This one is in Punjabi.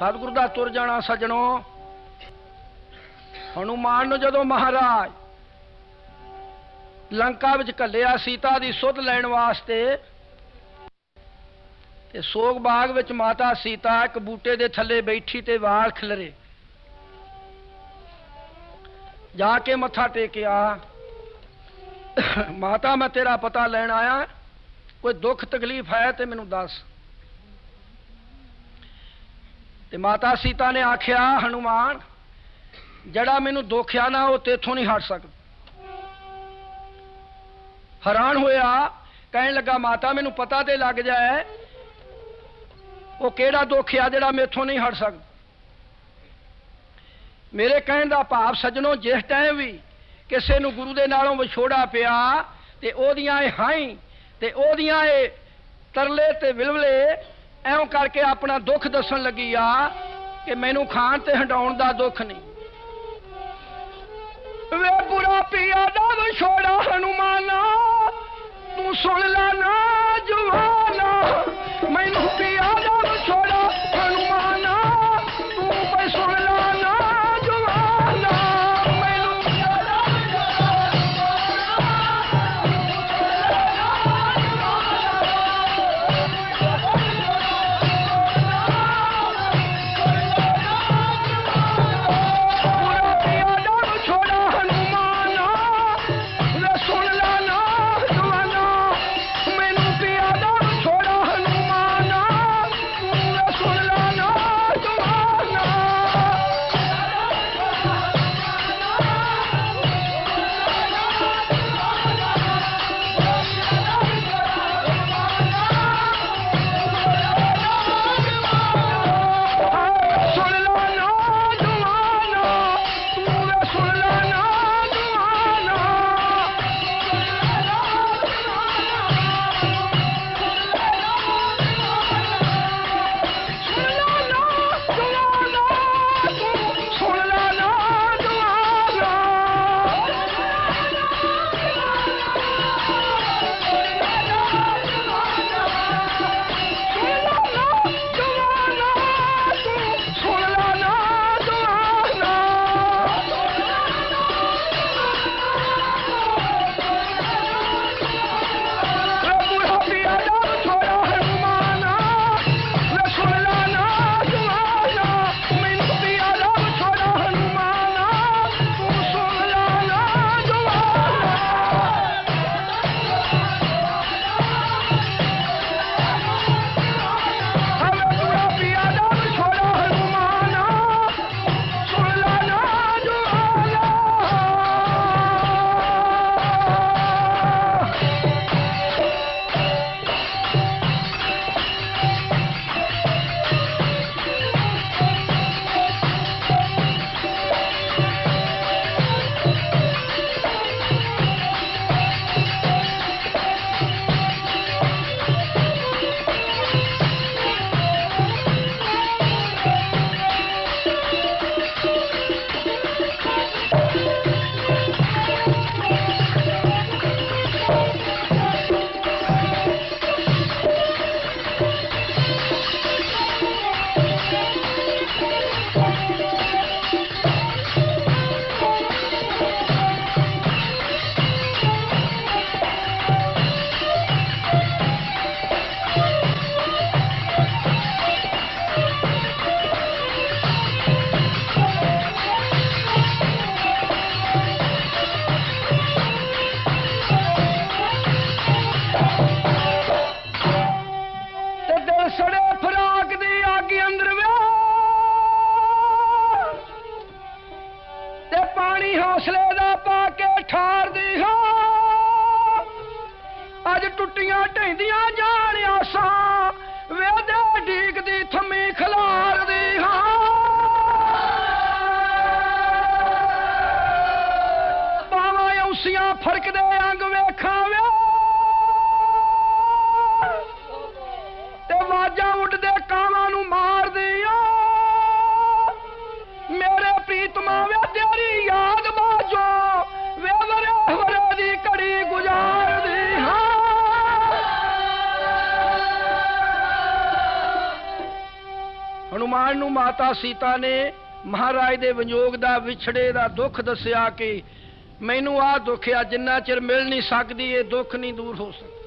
ਸਤਿਗੁਰੂ ਦਾ ਤੁਰ ਜਾਣਾ ਸਜਣੋ। ਹਨੂਮਾਨ ਨੂੰ ਜਦੋਂ ਮਹਾਰਾਜ ਲੰਕਾ ਵਿੱਚ ਘੱਲਿਆ ਸੀਤਾ ਦੀ ਸੁਧ ਲੈਣ ਵਾਸਤੇ, ਤੇ ਸੋਗ ਬਾਗ ਵਿੱਚ ਮਾਤਾ ਸੀਤਾ ਇੱਕ ਬੂਟੇ ਦੇ ਥੱਲੇ ਬੈਠੀ ਤੇ ਵਾਲ ਖਿਲਰੇ। ਜਾ ਕੇ ਮੱਥਾ ਟੇਕਿਆ, ਮਾਤਾ ਮੈਂ ਤੇਰਾ ਪਤਾ ਲੈਣ ਆਇਆ, ਕੋਈ ਦੁੱਖ ਤਕਲੀਫ ਹੈ ਤੇ ਮੈਨੂੰ ਦੱਸ। ਤੇ ਮਾਤਾ ਸੀਤਾ ਨੇ ਆਖਿਆ ਹਨੂਮਾਨ ਜਿਹੜਾ ਮੈਨੂੰ ਦੁੱਖ ਆ ਨਾ ਉਹ ਤੇਥੋਂ ਨਹੀਂ ਹਟ ਸਕਦਾ ਹੈਰਾਨ ਹੋਇਆ ਕਹਿਣ ਲੱਗਾ ਮਾਤਾ ਮੈਨੂੰ ਪਤਾ ਤੇ ਲੱਗ ਜਾਏ ਉਹ ਕਿਹੜਾ ਦੁੱਖ ਆ ਜਿਹੜਾ ਮੇਥੋਂ ਨਹੀਂ ਹਟ ਸਕਦਾ ਮੇਰੇ ਕਹਿਣ ਦਾ ਭਾਵ ਸੱਜਣੋ ਜਿਸ ਟਾਈਮ ਵੀ ਕਿਸੇ ਨੂੰ ਗੁਰੂ ਦੇ ਨਾਲੋਂ ਵਿਛੋੜਾ ਪਿਆ ਤੇ ਉਹਦੀਆਂ ਇਹ ਹਾਈ ਤੇ ਉਹਦੀਆਂ ਇਹ ਤਰਲੇ ਤੇ ਵਿਲਵਲੇ ਐਉਂ ਕਰਕੇ ਆਪਣਾ ਦੁੱਖ ਦੱਸਣ ਲੱਗੀ ਆ ਕਿ ਮੈਨੂੰ ਖਾਣ ਤੇ ਹੰਡਾਉਣ ਦਾ ਦੁੱਖ ਨਹੀਂ। ਵੇ ਬੁਰਾ ਪੀਆ ਦਾ ਵਿਛੋੜਾ ਹਨੂਮਾਨਾ, ਤੂੰ ਸੁਣ ਲੈ ਸੜੇ ਫਰਾਕ ਦੀ ਅੱਗ ਅੰਦਰ ਵੇ ਤੇ ਪਾਣੀ ਹੌਸਲੇ ਦਾ ਪਾ ਕੇ ਠਾਰਦੀ ਹਾਂ। ਅੱਜ ਟੁੱਟੀਆਂ ਢੈਂਦੀਆਂ ਜਾਣ ਆਸਾਂ ਵੇ ਢੀਕ ਦੀ ਥੰਮੀ ਖਲਾਰਦੀ ਹਾਂ। ਪਾਵਾਂ ਉਸੀਆਂ ਫਰਕਦੇ ਅੰਗ ਵੇਖਾਂ ਵੇ ਹਨੂਮਾਨ ਨੂੰ ਮਾਤਾ ਸੀਤਾ ਨੇ ਮਹਾਰਾਜ ਦੇ ਵਿਯੋਗ ਦਾ, ਵਿਛੜੇ ਦਾ ਦੁੱਖ ਦੱਸਿਆ ਕਿ ਮੈਨੂੰ ਆਹ ਦੁੱਖ ਆ, ਜਿੰਨਾ ਚਿਰ ਮਿਲ ਨਹੀਂ ਸਕਦੀ, ਇਹ ਦੁੱਖ ਨਹੀਂ ਦੂਰ ਹੋ ਸਕਦਾ।